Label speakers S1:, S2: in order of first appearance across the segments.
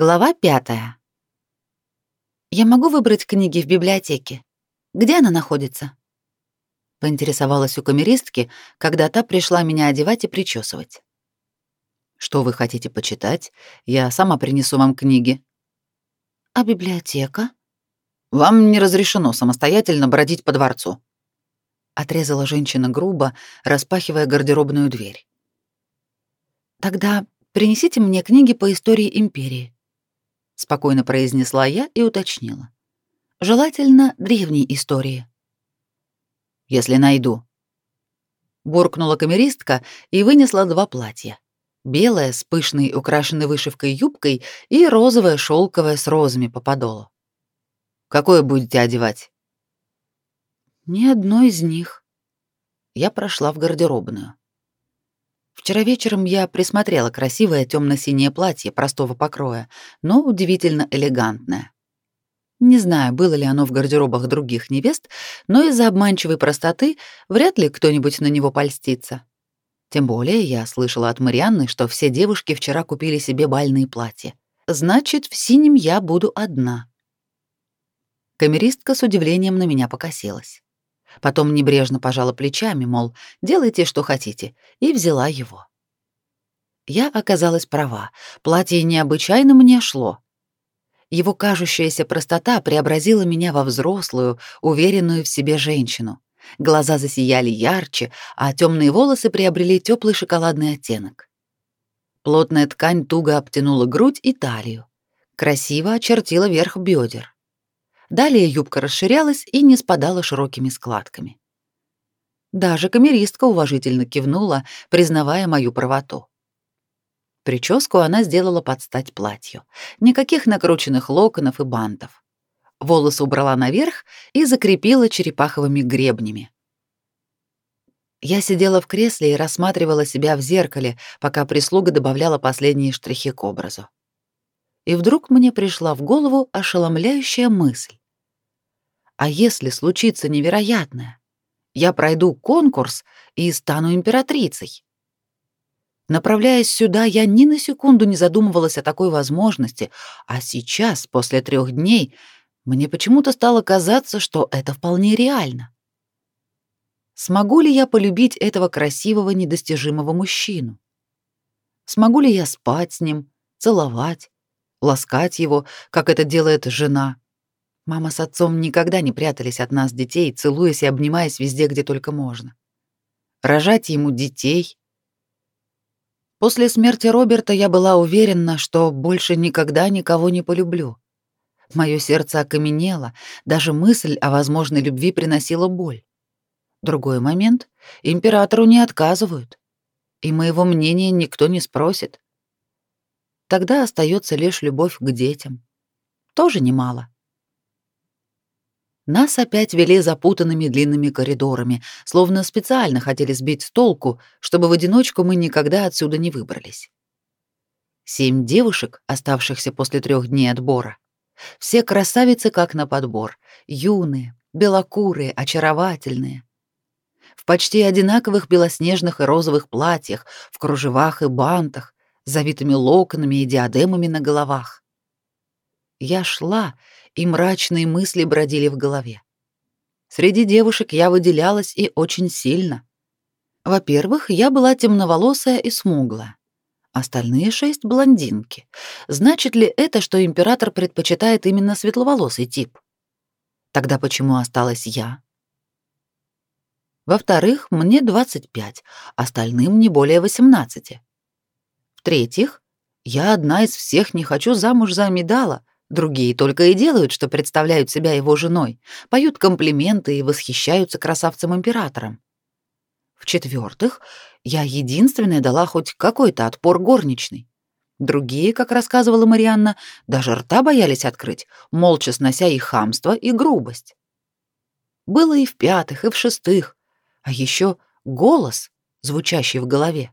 S1: Глава пятая. Я могу выбрать книги в библиотеке. Где она находится? Поинтересовалась у камеристки, когда та пришла меня одевать и причесывать.
S2: Что вы хотите почитать? Я сама принесу вам книги.
S1: А библиотека?
S2: Вам не разрешено самостоятельно бродить по дворцу. Отрезала женщина грубо, распахивая гардеробную дверь.
S1: Тогда принесите мне книги по истории империи, спокойно произнесла я и уточнила. Желательно древней истории.
S2: Если найду. Буркнула камеристка и вынесла два платья. Белое с пышной, украшенной вышивкой юбкой и розовое шелковое с розами по подолу. Какое будете одевать?
S1: Ни одной из них.
S2: Я прошла в гардеробную. Вчера вечером я присмотрела красивое темно-синее платье простого покроя, но удивительно элегантное. Не знаю, было ли оно в гардеробах других невест, но из-за обманчивой простоты вряд ли кто-нибудь на него польстится. Тем более я слышала от Марианны, что все девушки вчера купили себе бальные платья. Значит, в синем я буду одна. Камеристка с удивлением на меня покосилась. Потом небрежно пожала плечами, мол, делайте, что хотите, и взяла его. Я оказалась права, платье необычайно мне шло. Его кажущаяся простота преобразила меня во взрослую, уверенную в себе женщину. Глаза засияли ярче, а темные волосы приобрели теплый шоколадный оттенок. Плотная ткань туго обтянула грудь и талию. Красиво очертила верх бедер. Далее юбка расширялась и не спадала широкими складками. Даже камеристка уважительно кивнула, признавая мою правоту. Прическу она сделала под стать платью. Никаких накрученных локонов и бантов. Волосы убрала наверх и закрепила черепаховыми гребнями. Я сидела в кресле и рассматривала себя в зеркале, пока прислуга добавляла последние штрихи к образу. И вдруг мне пришла в голову ошеломляющая мысль. А если случится невероятное? Я пройду конкурс и стану императрицей. Направляясь сюда, я ни на секунду не задумывалась о такой возможности, а сейчас, после трех дней, мне почему-то стало казаться, что это вполне реально. Смогу ли я полюбить этого красивого, недостижимого мужчину? Смогу ли я спать с ним, целовать, ласкать его, как это делает жена? Мама с отцом никогда не прятались от нас детей, целуясь и обнимаясь везде, где только можно. Рожать ему детей. После смерти Роберта я была уверена, что больше никогда никого не полюблю. Мое сердце окаменело, даже мысль о возможной любви приносила боль. Другой момент — императору не отказывают, и моего мнения никто не спросит. Тогда остается лишь любовь к детям. Тоже немало. Нас опять вели запутанными длинными коридорами, словно специально хотели сбить с толку, чтобы в одиночку мы никогда отсюда не выбрались. Семь девушек, оставшихся после трех дней отбора. Все красавицы как на подбор, юные, белокурые, очаровательные. В почти одинаковых белоснежных и розовых платьях, в кружевах и бантах, завитыми локонами и диадемами на головах. Я шла и мрачные мысли бродили в голове. Среди девушек я выделялась и очень сильно. Во-первых, я была темноволосая и смуглая. Остальные шесть — блондинки. Значит ли это, что император предпочитает именно светловолосый тип? Тогда почему осталась я? Во-вторых, мне 25, остальным не более 18. В-третьих, я одна из всех не хочу замуж за Амидала, Другие только и делают, что представляют себя его женой, поют комплименты и восхищаются красавцем-императором. В-четвертых, я единственная дала хоть какой-то отпор горничной. Другие, как рассказывала Марианна, даже рта боялись открыть, молча снося и хамство, и грубость. Было и в пятых, и в шестых, а еще голос, звучащий в голове.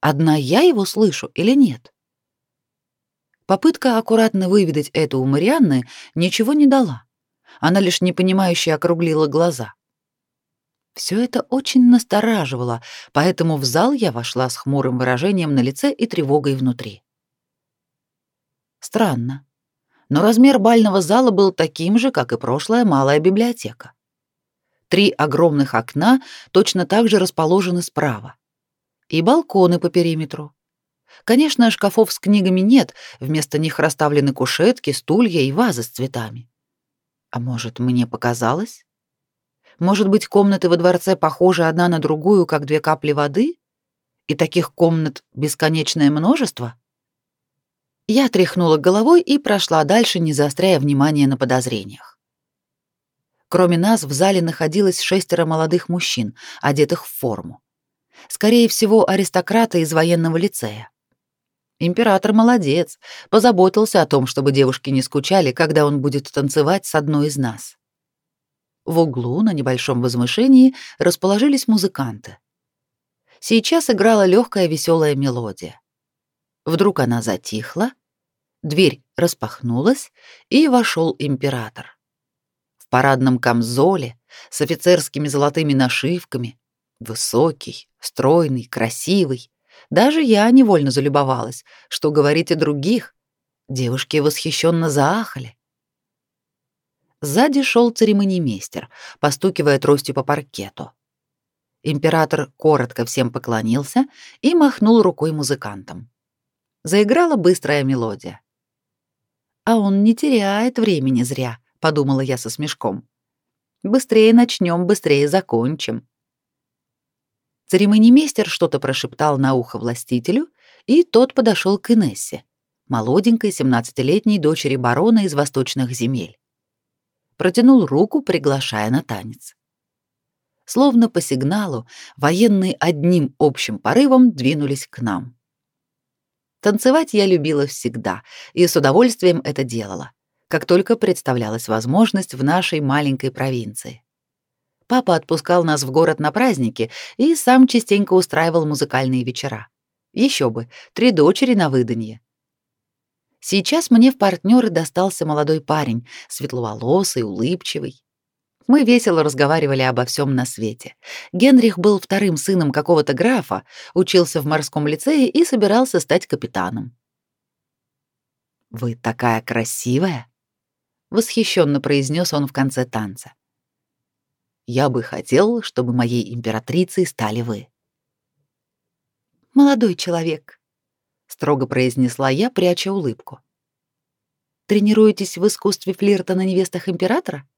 S2: Одна я его слышу или нет? Попытка аккуратно выведать это у Марианны ничего не дала. Она лишь непонимающе округлила глаза. Все это очень настораживало, поэтому в зал я вошла с хмурым выражением на лице и тревогой внутри. Странно. Но размер бального зала был таким же, как и прошлая малая библиотека. Три огромных окна точно так же расположены справа. И балконы по периметру. Конечно, шкафов с книгами нет, вместо них расставлены кушетки, стулья и вазы с цветами. А может, мне показалось? Может быть, комнаты во дворце похожи одна на другую, как две капли воды? И таких комнат бесконечное множество? Я тряхнула головой и прошла дальше, не заостряя внимания на подозрениях. Кроме нас в зале находилось шестеро молодых мужчин, одетых в форму. Скорее всего, аристократы из военного лицея. Император молодец, позаботился о том, чтобы девушки не скучали, когда он будет танцевать с одной из нас. В углу на небольшом возвышении расположились музыканты. Сейчас играла легкая веселая мелодия. Вдруг она затихла, дверь распахнулась, и вошел император. В парадном камзоле с офицерскими золотыми нашивками, высокий, стройный, красивый, даже я невольно залюбовалась, что говорить о других. Девушки восхищенно заахали. Сзади шел церемонимейстер, постукивая тростью по паркету. Император коротко всем поклонился и махнул рукой музыкантам. Заиграла быстрая мелодия. «А он не теряет времени зря», — подумала я со смешком. «Быстрее начнем, быстрее закончим». Церемонимейстер что-то прошептал на ухо властителю, и тот подошел к Инессе, молоденькой семнадцатилетней дочери барона из восточных земель. Протянул руку, приглашая на танец. Словно по сигналу, военные одним общим порывом двинулись к нам. Танцевать я любила всегда и с удовольствием это делала, как только представлялась возможность в нашей маленькой провинции. Папа отпускал нас в город на праздники и сам частенько устраивал музыкальные вечера. Еще бы, три дочери на выданье. Сейчас мне в партнеры достался молодой парень, светловолосый, улыбчивый. Мы весело разговаривали обо всем на свете. Генрих был вторым сыном какого-то графа, учился в морском лицее и собирался стать капитаном. «Вы такая красивая!» — восхищенно произнес он в конце танца. Я бы хотел, чтобы моей императрицей стали вы. Молодой человек, строго произнесла я, пряча улыбку. Тренируетесь в искусстве флирта на невестах императора?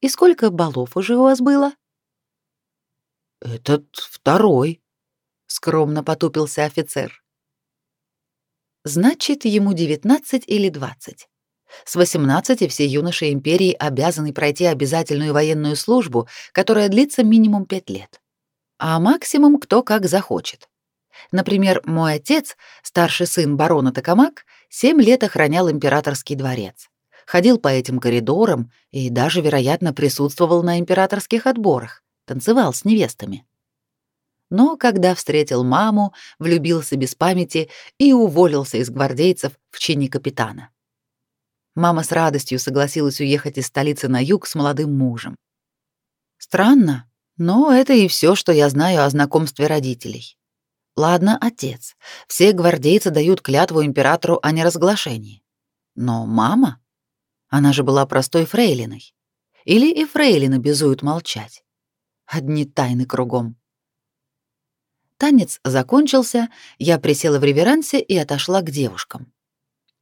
S2: И сколько балов уже у вас было? Этот второй, скромно потупился офицер. Значит, ему девятнадцать или двадцать. С 18 все юноши империи обязаны пройти обязательную военную службу, которая длится минимум 5 лет. А максимум кто как захочет. Например, мой отец, старший сын барона Токамак, 7 лет охранял императорский дворец. Ходил по этим коридорам и даже, вероятно, присутствовал на императорских отборах, танцевал с невестами. Но когда встретил маму, влюбился без памяти и уволился из гвардейцев в чине капитана. Мама с радостью согласилась уехать из столицы на юг с молодым мужем. Странно, но это и все, что я знаю о знакомстве родителей. Ладно, отец. Все гвардейцы дают клятву императору о неразглашении. Но мама? Она же была простой фрейлиной. Или и фрейлины безуют молчать. Одни тайны кругом. Танец закончился, я присела в реверансе и отошла к девушкам.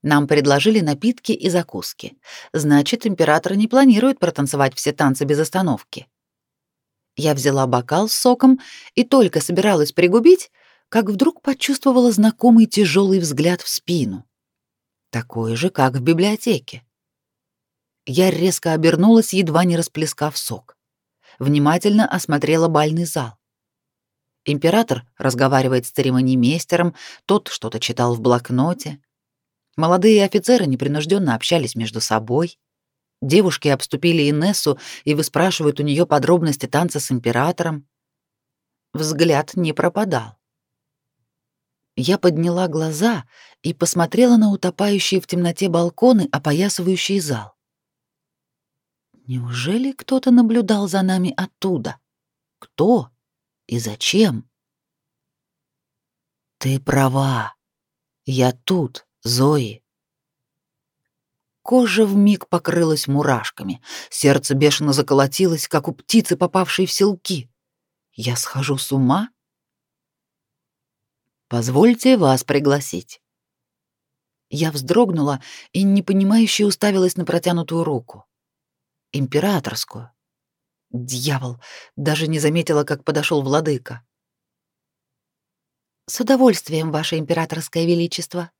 S2: Нам предложили напитки и закуски. Значит, император не планирует протанцевать все танцы без остановки. Я взяла бокал с соком и только собиралась пригубить, как вдруг почувствовала знакомый тяжелый взгляд в спину. Такой же, как в библиотеке. Я резко обернулась, едва не расплескав сок. Внимательно осмотрела бальный зал. Император разговаривает с церемонимейстером, тот что-то читал в блокноте. Молодые офицеры непринужденно общались между собой. Девушки обступили Инессу и выспрашивают у нее подробности танца с императором. Взгляд не пропадал. Я подняла глаза и посмотрела на утопающие в темноте балконы, опоясывающие зал. Неужели кто-то наблюдал за нами оттуда? Кто и зачем? Ты права. Я тут, Зои, кожа вмиг покрылась мурашками, сердце бешено заколотилось, как у птицы, попавшей в селки. Я схожу с ума? Позвольте вас пригласить. Я вздрогнула и непонимающе уставилась на протянутую руку. Императорскую. Дьявол, даже не заметила, как подошел владыка. С удовольствием, ваше императорское величество.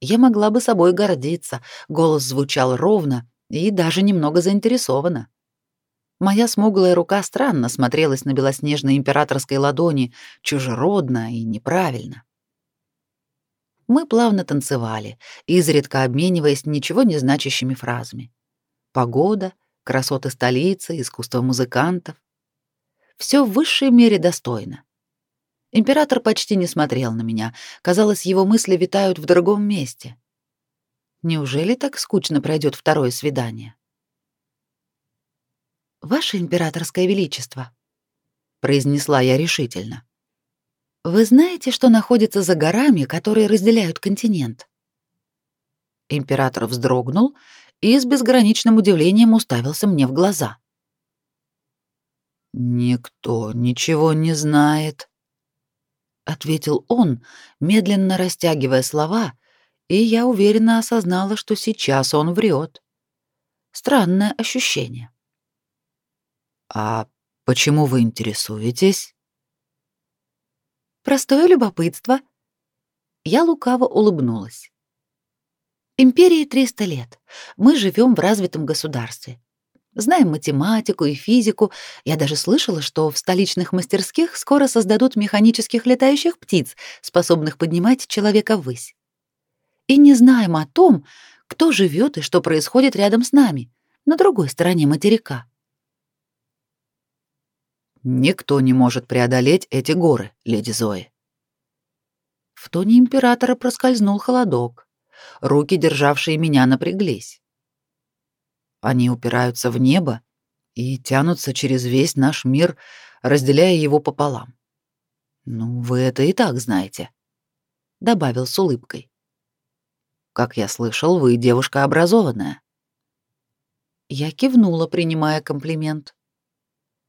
S2: Я могла бы собой гордиться. Голос звучал ровно и даже немного заинтересованно. Моя смуглая рука странно смотрелась на белоснежной императорской ладони, чужеродно и неправильно. Мы плавно танцевали, изредка обмениваясь ничего не значащими фразами. Погода, красоты столицы, искусство музыкантов. Все в высшей мере достойно. Император почти не смотрел на меня. Казалось, его мысли витают в другом месте. Неужели так скучно пройдет второе свидание? Ваше императорское величество, произнесла я решительно. Вы знаете, что находится за горами, которые разделяют континент? Император вздрогнул и с безграничным удивлением уставился мне в глаза. Никто ничего не знает, ответил он, медленно растягивая слова, и я уверенно осознала, что сейчас он врет. Странное ощущение. А почему вы интересуетесь? Простое любопытство. Я лукаво улыбнулась. Империи 300 лет. Мы живем в развитом государстве. Знаем математику и физику. Я даже слышала, что в столичных мастерских скоро создадут механических летающих птиц, способных поднимать человека ввысь. И не знаем о том, кто живет и что происходит рядом с нами, на другой стороне материка. Никто не может преодолеть эти горы, леди Зои. В тоне императора проскользнул холодок. Руки, державшие меня, напряглись. Они упираются в небо и тянутся через весь наш мир, разделяя его пополам. Ну, вы это и так знаете, добавил с улыбкой. Как я слышал, вы девушка образованная. Я кивнула, принимая комплимент.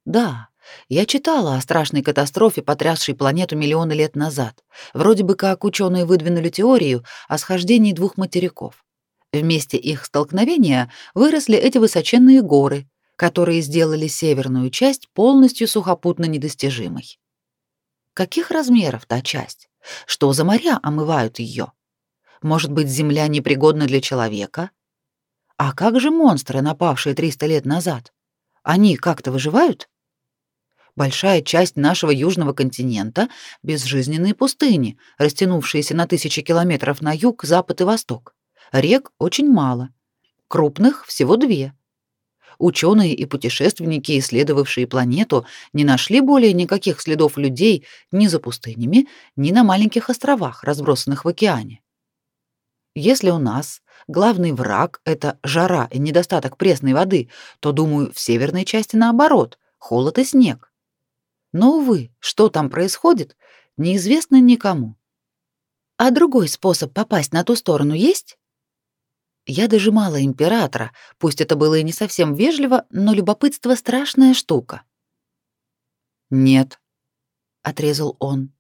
S2: Да, я читала о страшной катастрофе, потрясшей планету миллионы лет назад. Вроде бы как ученые выдвинули теорию о схождении двух материков. В месте их столкновения выросли эти высоченные горы, которые сделали северную часть полностью сухопутно недостижимой. Каких размеров та часть? Что за моря омывают ее? Может быть, земля непригодна для человека? А как же монстры, напавшие 300 лет назад? Они как-то выживают? Большая часть нашего южного континента — безжизненные пустыни, растянувшиеся на тысячи километров на юг, запад и восток. Рек очень мало. Крупных всего две. Ученые и путешественники, исследовавшие планету, не нашли более никаких следов людей ни за пустынями, ни на маленьких островах, разбросанных в океане. Если у нас главный враг — это жара и недостаток пресной воды, то, думаю, в северной части наоборот — холод и снег. Но, увы, что там происходит, неизвестно никому. А другой способ попасть на ту сторону есть? Я дожимала императора, пусть это было и не совсем вежливо, но любопытство страшная штука. Нет, отрезал он.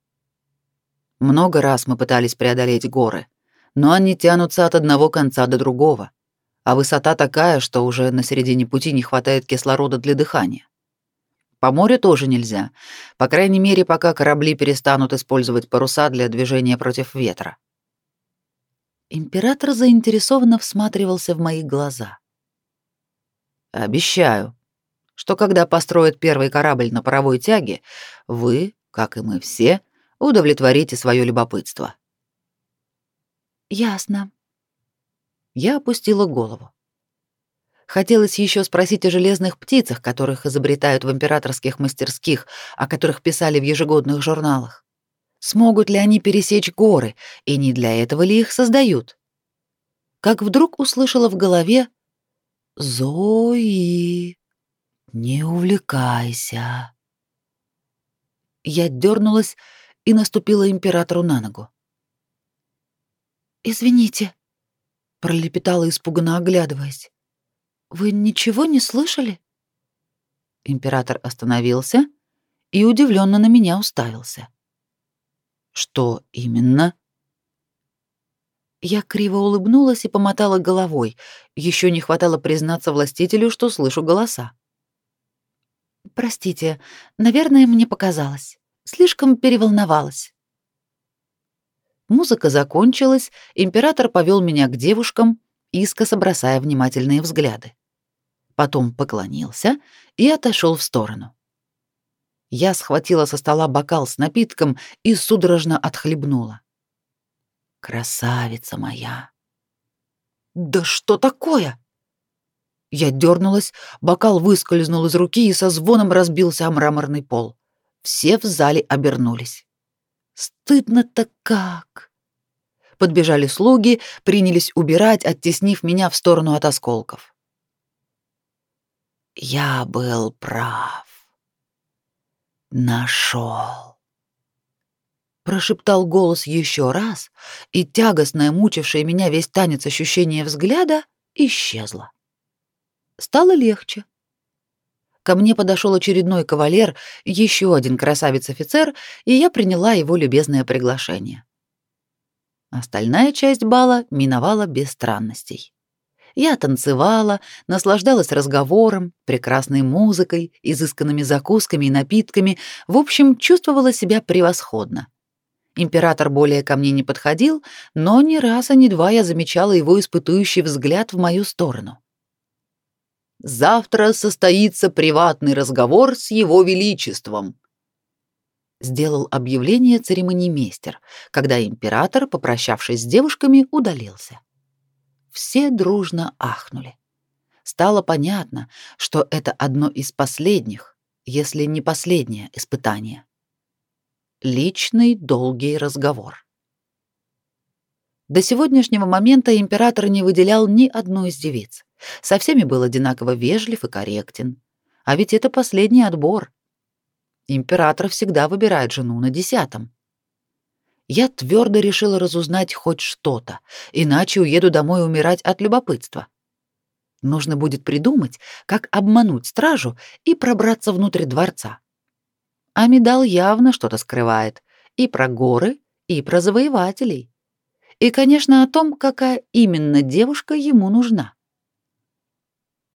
S2: Много раз мы пытались преодолеть горы, но они тянутся от одного конца до другого, а высота такая, что уже на середине пути не хватает кислорода для дыхания. По морю тоже нельзя, по крайней мере, пока корабли перестанут использовать паруса для движения против ветра. Император заинтересованно всматривался в мои глаза. Обещаю, что когда построят первый корабль на паровой тяге, вы, как и мы все, удовлетворите свое любопытство. Ясно. Я опустила голову. Хотелось еще спросить о железных птицах, которых изобретают в императорских мастерских, о которых писали в ежегодных журналах. Смогут ли они пересечь горы, и не для этого ли их создают? Как вдруг услышала в голове «Зои, не увлекайся». Я дернулась и наступила императору на ногу. «Извините», пролепетала испуганно оглядываясь. Вы ничего не слышали? Император остановился и удивленно на меня уставился. Что именно? Я криво улыбнулась и помотала головой. Еще не хватало признаться властителю, что слышу голоса. Простите, наверное, мне показалось. Слишком переволновалась. Музыка закончилась, император повел меня к девушкам, искоса бросая внимательные взгляды потом поклонился и отошел в сторону. Я схватила со стола бокал с напитком и судорожно отхлебнула. Красавица моя. Да что такое? Я дернулась, бокал выскользнул из руки и со звоном разбился о мраморный пол. Все в зале обернулись. Стыдно-то как. Подбежали слуги, принялись убирать, оттеснив меня в сторону от осколков. Я был прав. Нашел. Прошептал голос еще раз, и тягостное, мучившее меня весь танец ощущение взгляда исчезло. Стало легче. Ко мне подошел очередной кавалер, еще один красавец-офицер, и я приняла его любезное приглашение. Остальная часть бала миновала без странностей. Я танцевала, наслаждалась разговором, прекрасной музыкой, изысканными закусками и напитками, в общем, чувствовала себя превосходно. Император более ко мне не подходил, но ни раз, а ни два я замечала его испытующий взгляд в мою сторону. «Завтра состоится приватный разговор с его величеством», сделал объявление церемонимейстер, когда император, попрощавшись с девушками, удалился. Все дружно ахнули. Стало понятно, что это одно из последних, если не последнее испытание. Личный долгий разговор. До сегодняшнего момента император не выделял ни одну из девиц. Со всеми был одинаково вежлив и корректен. А ведь это последний отбор. Император всегда выбирает жену на десятом я твердо решила разузнать хоть что-то, иначе уеду домой умирать от любопытства. Нужно будет придумать, как обмануть стражу и пробраться внутрь дворца. А Медал явно что-то скрывает и про горы, и про завоевателей. И, конечно, о том, какая именно девушка ему нужна.